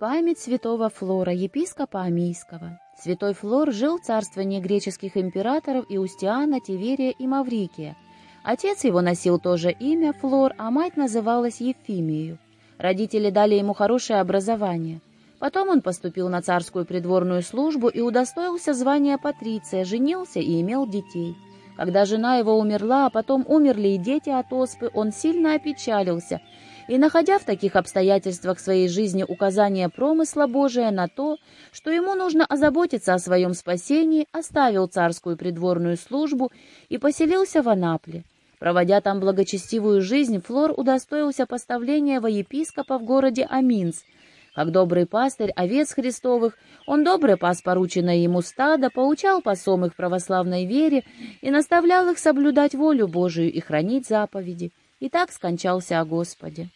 Память святого Флора, епископа Амийского. Святой Флор жил в царствовании греческих императоров Иустиана, Тиверия и Маврикия. Отец его носил тоже имя Флор, а мать называлась Ефимию. Родители дали ему хорошее образование. Потом он поступил на царскую придворную службу и удостоился звания патриция, женился и имел детей. Когда жена его умерла, а потом умерли и дети от оспы, он сильно опечалился и, находя в таких обстоятельствах своей жизни указание промысла Божия на то, что ему нужно озаботиться о своем спасении, оставил царскую придворную службу и поселился в Анапле. Проводя там благочестивую жизнь, Флор удостоился поставления во епископа в городе Аминс. Как добрый пастырь овец Христовых, он добрый пас порученное ему стадо, поучал посом их православной вере и наставлял их соблюдать волю Божию и хранить заповеди. И так скончался о Господе.